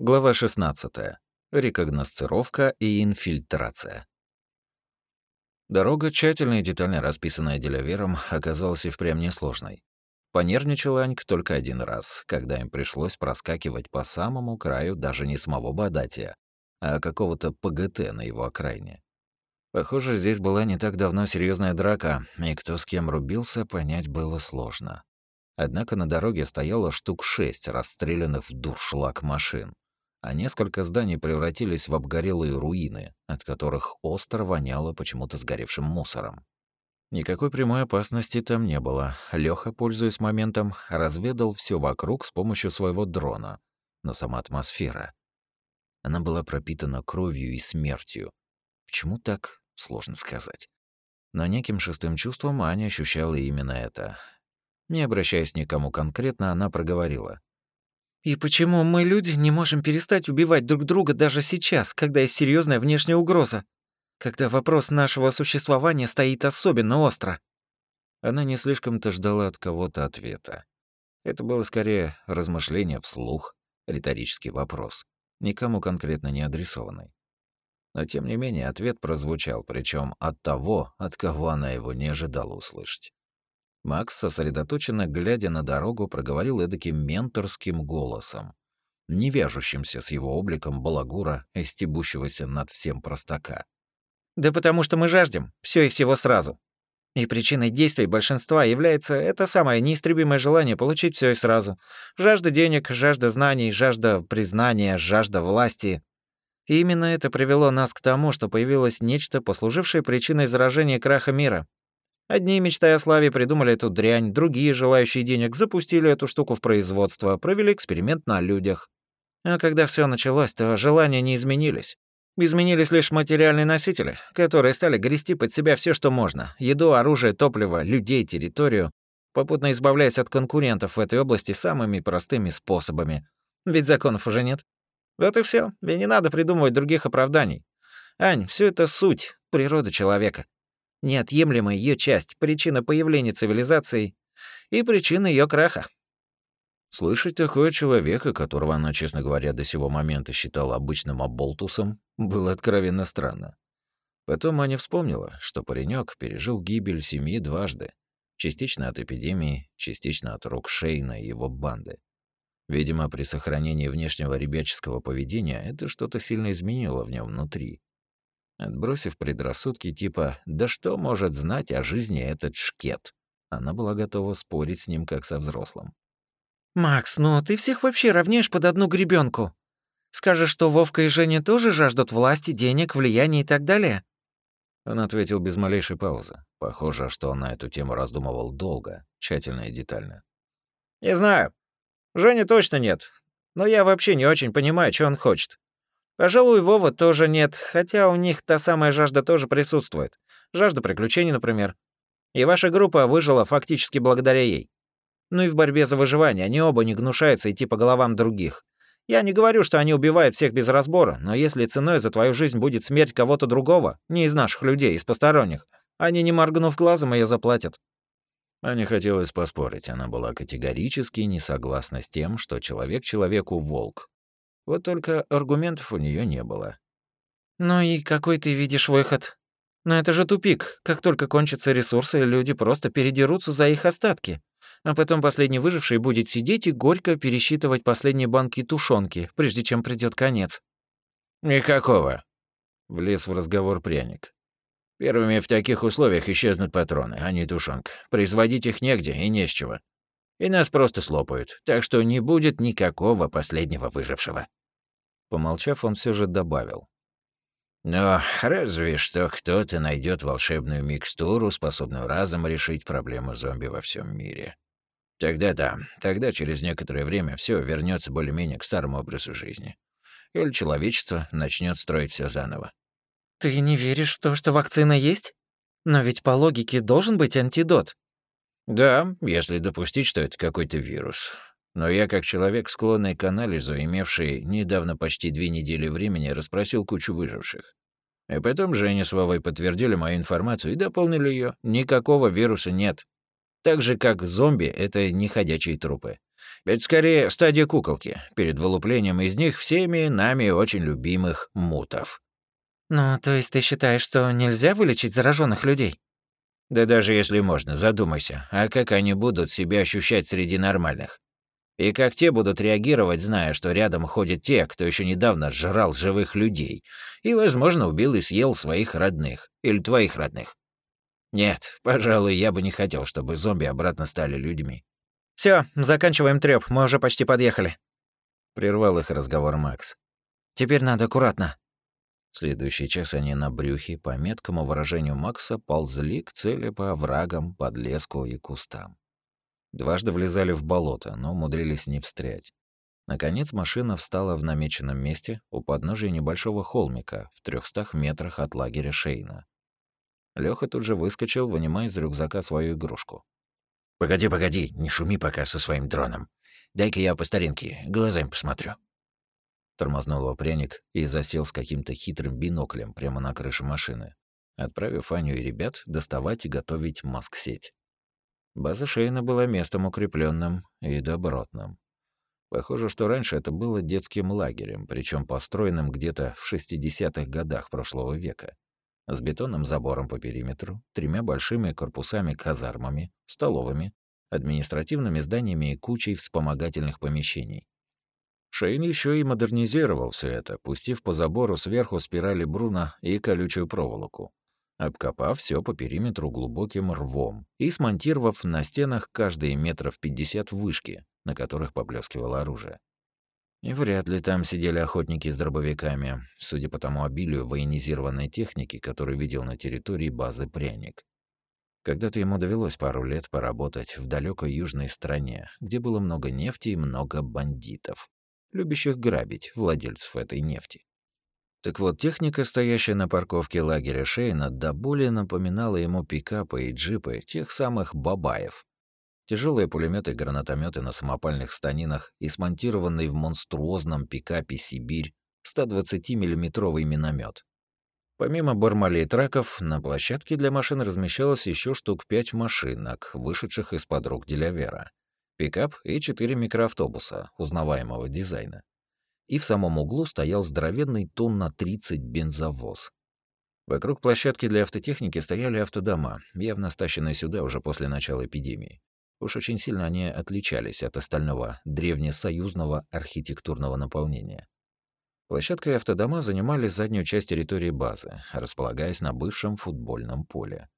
Глава 16. Рекогносцировка и инфильтрация. Дорога, тщательно и детально расписанная делевером, оказалась и впрямь несложной. Понервничал Аньк только один раз, когда им пришлось проскакивать по самому краю даже не самого Бадатия, а какого-то ПГТ на его окраине. Похоже, здесь была не так давно серьезная драка, и кто с кем рубился, понять было сложно. Однако на дороге стояло штук шесть расстрелянных в дуршлаг машин а несколько зданий превратились в обгорелые руины, от которых остро воняло почему-то сгоревшим мусором. Никакой прямой опасности там не было. Лёха, пользуясь моментом, разведал все вокруг с помощью своего дрона. Но сама атмосфера... Она была пропитана кровью и смертью. Почему так, сложно сказать. Но неким шестым чувством Аня ощущала именно это. Не обращаясь никому конкретно, она проговорила. И почему мы, люди, не можем перестать убивать друг друга даже сейчас, когда есть серьезная внешняя угроза? Когда вопрос нашего существования стоит особенно остро. Она не слишком-то ждала от кого-то ответа. Это было скорее размышление вслух, риторический вопрос, никому конкретно не адресованный. Но тем не менее ответ прозвучал, причем от того, от кого она его не ожидала услышать. Макс, сосредоточенно глядя на дорогу, проговорил эдаким менторским голосом, не вяжущимся с его обликом балагура и над всем простака. «Да потому что мы жаждем все и всего сразу. И причиной действий большинства является это самое неистребимое желание получить все и сразу. Жажда денег, жажда знаний, жажда признания, жажда власти. И именно это привело нас к тому, что появилось нечто, послужившее причиной заражения краха мира. Одни, мечтая о славе, придумали эту дрянь, другие, желающие денег, запустили эту штуку в производство, провели эксперимент на людях. А когда все началось, то желания не изменились. Изменились лишь материальные носители, которые стали грести под себя все, что можно. Еду, оружие, топливо, людей, территорию, попутно избавляясь от конкурентов в этой области самыми простыми способами. Ведь законов уже нет. Вот и все. И не надо придумывать других оправданий. Ань, все это суть природы человека неотъемлемая ее часть, причина появления цивилизации и причина ее краха. Слышать такое человека, которого она, честно говоря, до сего момента считала обычным оболтусом, было откровенно странно. Потом Аня вспомнила, что паренек пережил гибель семьи дважды, частично от эпидемии, частично от рук Шейна и его банды. Видимо, при сохранении внешнего ребяческого поведения это что-то сильно изменило в нем внутри, Отбросив предрассудки типа «да что может знать о жизни этот шкет», она была готова спорить с ним как со взрослым. «Макс, ну ты всех вообще равняешь под одну гребенку. Скажешь, что Вовка и Женя тоже жаждут власти, денег, влияния и так далее?» Он ответил без малейшей паузы. Похоже, что он на эту тему раздумывал долго, тщательно и детально. «Не знаю. Жени точно нет. Но я вообще не очень понимаю, что он хочет. Пожалуй, Вова тоже нет, хотя у них та самая жажда тоже присутствует. Жажда приключений, например. И ваша группа выжила фактически благодаря ей. Ну и в борьбе за выживание они оба не гнушаются идти по головам других. Я не говорю, что они убивают всех без разбора, но если ценой за твою жизнь будет смерть кого-то другого, не из наших людей, из посторонних, они, не моргнув глазом, ее заплатят. А не хотелось поспорить, она была категорически не согласна с тем, что человек человеку волк, вот только аргументов у нее не было. «Ну и какой ты видишь выход? Но это же тупик. Как только кончатся ресурсы, люди просто передерутся за их остатки. А потом последний выживший будет сидеть и горько пересчитывать последние банки тушенки, прежде чем придет конец». «Никакого», — влез в разговор пряник. «Первыми в таких условиях исчезнут патроны, а не тушенка. Производить их негде и не с чего. И нас просто слопают, так что не будет никакого последнего выжившего». Помолчав, он все же добавил. «Но разве что кто-то найдет волшебную микстуру, способную разом решить проблему зомби во всем мире. Тогда да, тогда через некоторое время все вернется более-менее к старому образу жизни. Или человечество начнет строить все заново. Ты не веришь в то, что вакцина есть? Но ведь по логике должен быть антидот. Да, если допустить, что это какой-то вирус. Но я, как человек, склонный к анализу, имевший недавно почти две недели времени, расспросил кучу выживших. И потом Женя с Вовой подтвердили мою информацию и дополнили ее. Никакого вируса нет. Так же, как зомби — это не ходячие трупы. Это скорее стадия куколки, перед вылуплением из них всеми нами очень любимых мутов. Ну, то есть ты считаешь, что нельзя вылечить зараженных людей? Да даже если можно, задумайся, а как они будут себя ощущать среди нормальных? И как те будут реагировать, зная, что рядом ходят те, кто еще недавно жрал живых людей и, возможно, убил и съел своих родных или твоих родных? Нет, пожалуй, я бы не хотел, чтобы зомби обратно стали людьми. Все, заканчиваем трёп, мы уже почти подъехали. Прервал их разговор Макс. Теперь надо аккуратно. Следующий час они на брюхе, по меткому выражению Макса, ползли к цели по оврагам, подлеску и кустам. Дважды влезали в болото, но умудрились не встрять. Наконец машина встала в намеченном месте у подножия небольшого холмика в трехстах метрах от лагеря Шейна. Лёха тут же выскочил, вынимая из рюкзака свою игрушку. «Погоди, погоди, не шуми пока со своим дроном. Дай-ка я по старинке глазами посмотрю». Тормознул его пряник и засел с каким-то хитрым биноклем прямо на крыше машины, отправив Аню и ребят доставать и готовить маск-сеть. База Шейна была местом укрепленным и добротным. Похоже, что раньше это было детским лагерем, причем построенным где-то в 60-х годах прошлого века, с бетонным забором по периметру, тремя большими корпусами-казармами, столовыми, административными зданиями и кучей вспомогательных помещений. Шейн еще и модернизировал все это, пустив по забору сверху спирали Бруна и колючую проволоку, обкопав все по периметру глубоким рвом и смонтировав на стенах каждые метров 50 вышки, на которых поблескивало оружие. И вряд ли там сидели охотники с дробовиками, судя по тому обилию военизированной техники, которую видел на территории базы Пряник. Когда-то ему довелось пару лет поработать в далекой южной стране, где было много нефти и много бандитов, любящих грабить владельцев этой нефти. Так вот, техника, стоящая на парковке лагеря Шейна, до боли напоминала ему пикапы и джипы тех самых бабаев. Тяжелые пулеметы гранатометы на самопальных станинах и смонтированный в монструозном пикапе «Сибирь» 120 миллиметровый миномет. Помимо бармалей траков, на площадке для машин размещалось еще штук пять машинок, вышедших из-под рук Делявера. Пикап и четыре микроавтобуса узнаваемого дизайна и в самом углу стоял здоровенный тонн на 30 бензовоз. Вокруг площадки для автотехники стояли автодома, явно стащенные сюда уже после начала эпидемии. Уж очень сильно они отличались от остального древнесоюзного архитектурного наполнения. Площадка и автодома занимали заднюю часть территории базы, располагаясь на бывшем футбольном поле.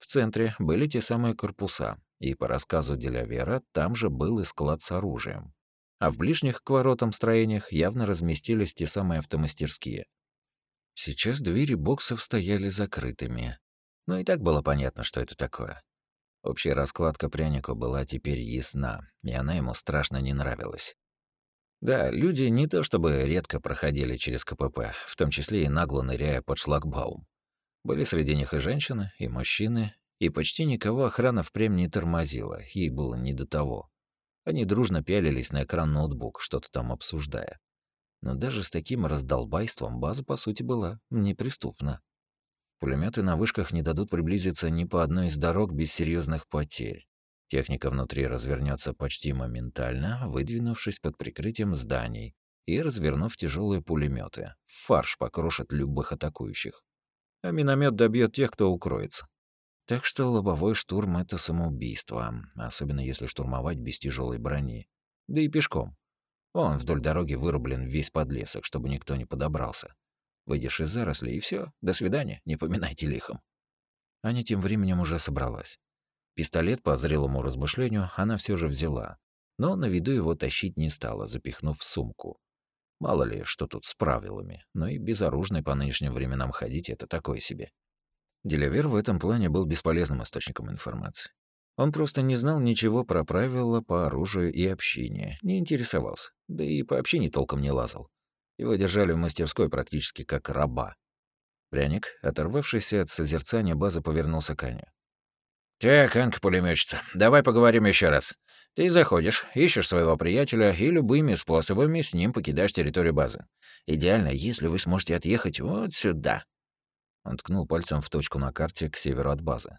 В центре были те самые корпуса, и по рассказу Делявера там же был и склад с оружием а в ближних к воротам строениях явно разместились те самые автомастерские. Сейчас двери боксов стояли закрытыми. Но и так было понятно, что это такое. Общая раскладка пряника была теперь ясна, и она ему страшно не нравилась. Да, люди не то чтобы редко проходили через КПП, в том числе и нагло ныряя под шлагбаум. Были среди них и женщины, и мужчины, и почти никого охрана впрямь не тормозила, ей было не до того. Они дружно пялились на экран ноутбук, что-то там обсуждая. Но даже с таким раздолбайством база, по сути, была неприступна. Пулеметы на вышках не дадут приблизиться ни по одной из дорог без серьезных потерь. Техника внутри развернется почти моментально, выдвинувшись под прикрытием зданий и развернув тяжелые пулеметы. Фарш покрошит любых атакующих. А миномет добьет тех, кто укроется. Так что лобовой штурм — это самоубийство, особенно если штурмовать без тяжелой брони. Да и пешком. Он вдоль дороги вырублен весь подлесок, чтобы никто не подобрался. Выйдешь из зарослей, и все. До свидания, не поминайте лихом. Аня тем временем уже собралась. Пистолет, по зрелому размышлению, она все же взяла, но на виду его тащить не стала, запихнув в сумку. Мало ли, что тут с правилами, но и безоружной по нынешним временам ходить — это такое себе. Делявер в этом плане был бесполезным источником информации. Он просто не знал ничего про правила по оружию и общению, не интересовался, да и по общению толком не лазал. Его держали в мастерской практически как раба. Пряник, оторвавшийся от созерцания базы, повернулся к Ане. «Так, Анка пулемётчица, давай поговорим еще раз. Ты заходишь, ищешь своего приятеля и любыми способами с ним покидаешь территорию базы. Идеально, если вы сможете отъехать вот сюда. Он ткнул пальцем в точку на карте к северу от базы.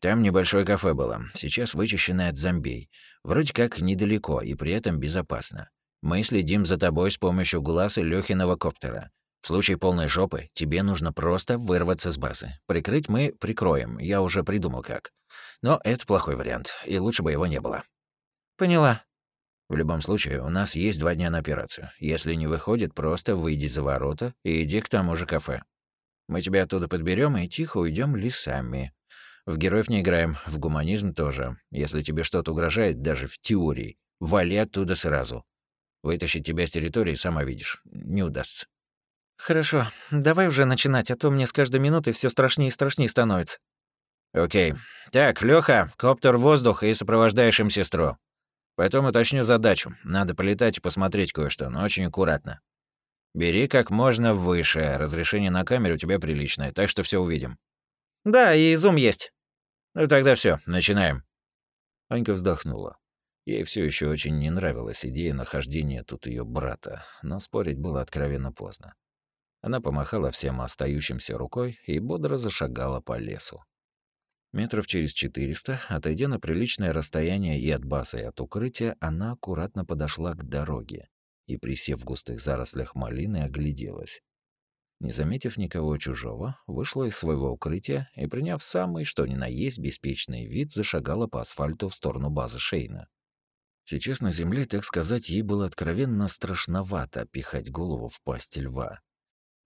Там небольшое кафе было, сейчас вычищенное от зомбей. Вроде как недалеко и при этом безопасно. Мы следим за тобой с помощью глаз и Лёхиного коптера. В случае полной жопы тебе нужно просто вырваться с базы. Прикрыть мы прикроем, я уже придумал как. Но это плохой вариант, и лучше бы его не было. Поняла. В любом случае, у нас есть два дня на операцию. Если не выходит, просто выйди за ворота и иди к тому же кафе. Мы тебя оттуда подберем и тихо уйдем лесами. В героев не играем, в гуманизм тоже. Если тебе что-то угрожает, даже в теории, вали оттуда сразу. Вытащить тебя с территории, сама видишь, не удастся. Хорошо, давай уже начинать, а то мне с каждой минутой все страшнее и страшнее становится. Окей. Так, Лёха, коптер в воздух и сопровождаешь им сестру. Потом уточню задачу. Надо полетать и посмотреть кое-что, но очень аккуратно. Бери как можно выше. Разрешение на камеру у тебя приличное, так что все увидим. Да, и зум есть. Ну тогда все, начинаем. Анька вздохнула. Ей все еще очень не нравилась идея нахождения тут ее брата, но спорить было откровенно поздно. Она помахала всем остающимся рукой и бодро зашагала по лесу. Метров через 400, отойдя на приличное расстояние и от базы, и от укрытия, она аккуратно подошла к дороге и, присев в густых зарослях малины, огляделась. Не заметив никого чужого, вышла из своего укрытия и, приняв самый, что ни на есть, беспечный вид, зашагала по асфальту в сторону базы Шейна. Сейчас на земле, так сказать, ей было откровенно страшновато пихать голову в пасть льва.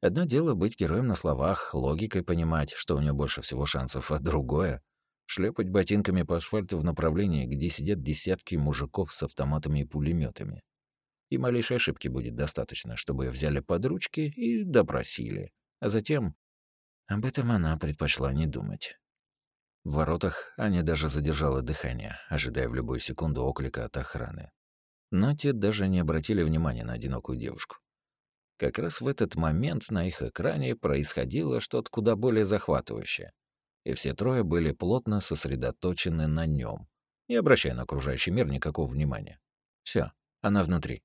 Одно дело быть героем на словах, логикой понимать, что у нее больше всего шансов, а другое — шлепать ботинками по асфальту в направлении, где сидят десятки мужиков с автоматами и пулеметами. И малейшей ошибки будет достаточно, чтобы ее взяли под ручки и допросили. А затем... Об этом она предпочла не думать. В воротах Аня даже задержала дыхание, ожидая в любую секунду оклика от охраны. Но те даже не обратили внимания на одинокую девушку. Как раз в этот момент на их экране происходило что-то куда более захватывающее, и все трое были плотно сосредоточены на нем, не обращая на окружающий мир никакого внимания. Все, она внутри.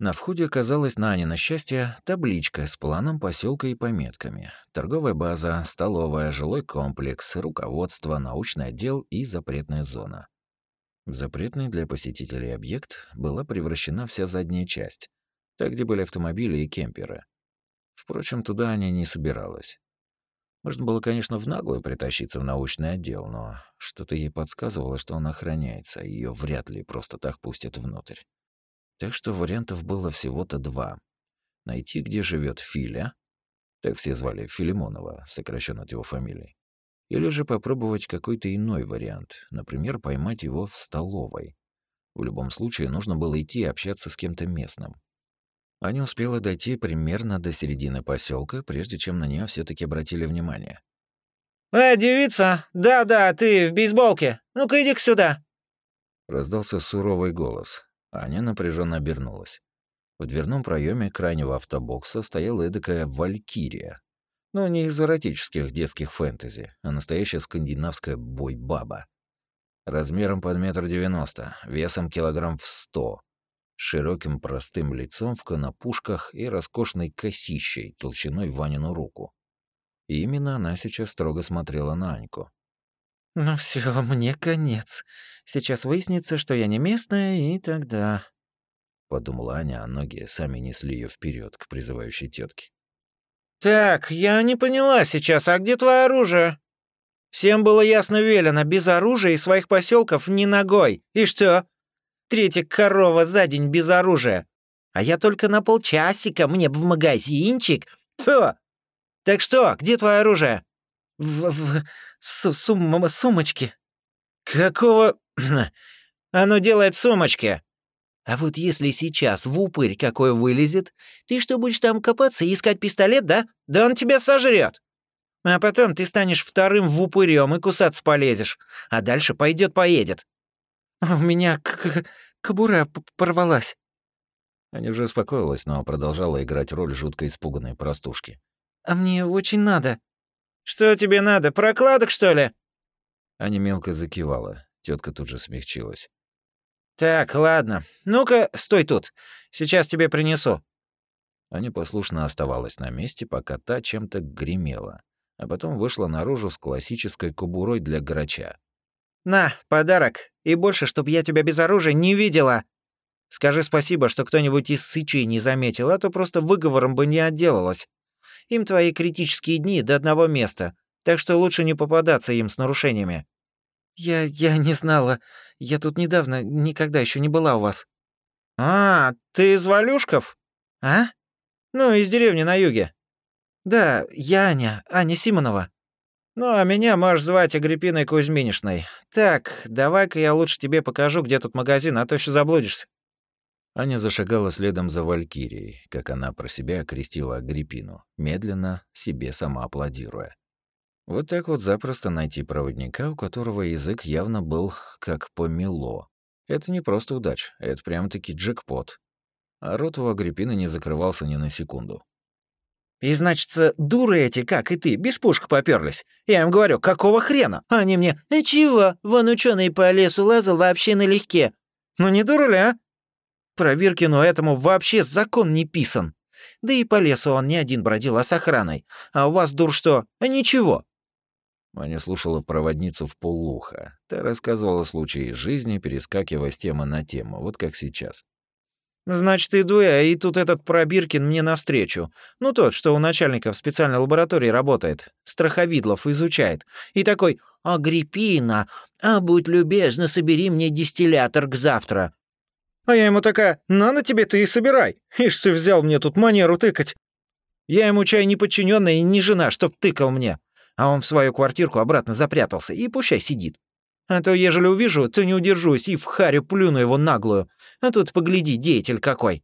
На входе оказалась на Анино счастье табличка с планом поселка и пометками. Торговая база, столовая, жилой комплекс, руководство, научный отдел и запретная зона. В запретный для посетителей объект была превращена вся задняя часть, так, где были автомобили и кемперы. Впрочем, туда она не собиралась. Можно было, конечно, в наглую притащиться в научный отдел, но что-то ей подсказывало, что он охраняется, и ее вряд ли просто так пустят внутрь. Так что вариантов было всего-то два. Найти, где живет Филя, так все звали Филимонова, сокращенно от его фамилии, или же попробовать какой-то иной вариант, например, поймать его в столовой. В любом случае, нужно было идти и общаться с кем-то местным. Аня успела дойти примерно до середины поселка, прежде чем на нее все таки обратили внимание. «Э, девица! Да-да, ты в бейсболке! Ну-ка иди-ка сюда!» Раздался суровый голос. Аня напряженно обернулась. В дверном проеме крайнего автобокса стояла эдакая валькирия. Но не из эротических детских фэнтези, а настоящая скандинавская бой-баба. Размером под метр девяносто, весом килограмм в сто, широким простым лицом в конопушках и роскошной косищей толщиной в Ванину руку. И именно она сейчас строго смотрела на Аньку. «Ну все, мне конец. Сейчас выяснится, что я не местная, и тогда...» Подумала Аня, а ноги сами несли ее вперед к призывающей тетке. «Так, я не поняла сейчас, а где твое оружие?» «Всем было ясно велено, без оружия и своих поселков ни ногой. И что? Третья корова за день без оружия. А я только на полчасика, мне бы в магазинчик. Фу! Так что, где твое оружие? В, в су сум сумочке. Какого... Оно делает сумочки. А вот если сейчас в упырь какой вылезет, ты что, будешь там копаться и искать пистолет, да? Да он тебя сожрет. А потом ты станешь вторым в упырем и кусаться полезешь. А дальше пойдет поедет. «У меня к кобура порвалась». Аня уже успокоилась, но продолжала играть роль жутко испуганной простушки. «А мне очень надо». «Что тебе надо, прокладок, что ли?» Аня мелко закивала. Тетка тут же смягчилась. «Так, ладно. Ну-ка, стой тут. Сейчас тебе принесу». Аня послушно оставалась на месте, пока та чем-то гремела. а потом вышла наружу с классической кобурой для грача. «На, подарок, и больше, чтоб я тебя без оружия не видела!» Скажи спасибо, что кто-нибудь из сычей не заметил, а то просто выговором бы не отделалось. Им твои критические дни до одного места, так что лучше не попадаться им с нарушениями». «Я... я не знала. Я тут недавно, никогда еще не была у вас». «А, ты из Валюшков?» «А? Ну, из деревни на юге». «Да, я Аня, Аня Симонова». «Ну, а меня можешь звать Агриппиной Кузьминишной. Так, давай-ка я лучше тебе покажу, где тут магазин, а то еще заблудишься». Аня зашагала следом за Валькирией, как она про себя окрестила Агриппину, медленно, себе сама аплодируя. Вот так вот запросто найти проводника, у которого язык явно был как помело. Это не просто удача, это прям-таки джекпот. А рот у Агриппины не закрывался ни на секунду. «И, значится, дуры эти, как и ты, без пушек попёрлись. Я им говорю, какого хрена? Они мне, а чего? Вон ученый по лесу лазал вообще налегке. Ну не дура ли, а? Про Виркину этому вообще закон не писан. Да и по лесу он не один бродил, а с охраной. А у вас, дур, что? А ничего». Аня слушала проводницу в полуха. Та рассказывала случаи из жизни, перескакивая с темы на тему, вот как сейчас. «Значит, иду я, и тут этот Пробиркин мне навстречу. Ну, тот, что у начальника в специальной лаборатории работает. Страховидлов изучает. И такой, «Агриппина, а будь любезна, собери мне дистиллятор к завтра. А я ему такая, на на тебе ты и собирай. Ишь ты взял мне тут манеру тыкать. Я ему чай не подчиненная и не жена, чтоб тыкал мне. А он в свою квартирку обратно запрятался и пущай сидит. А то, ежели увижу, то не удержусь и в харю плюну его наглую. А тут погляди, деятель какой.